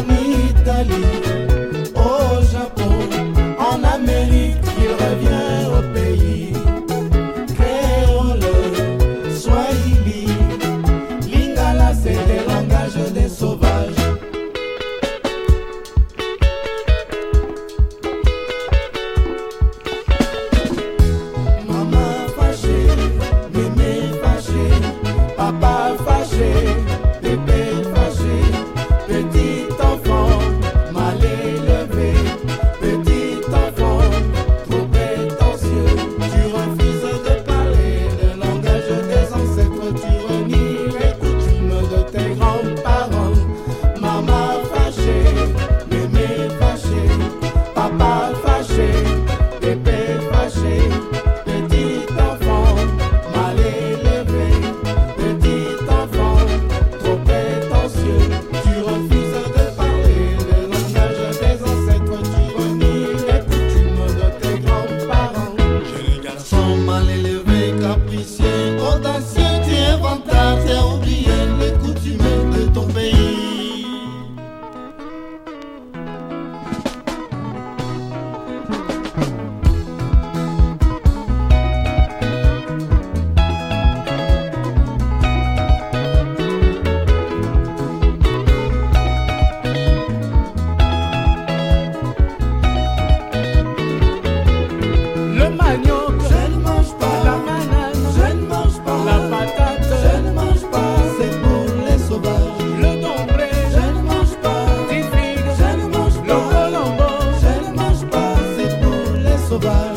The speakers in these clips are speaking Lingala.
mitali bye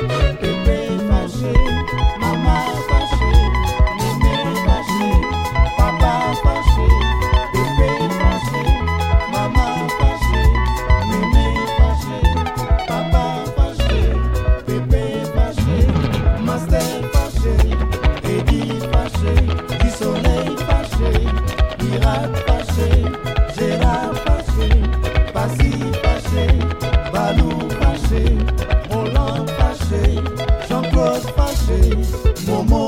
Thank you. como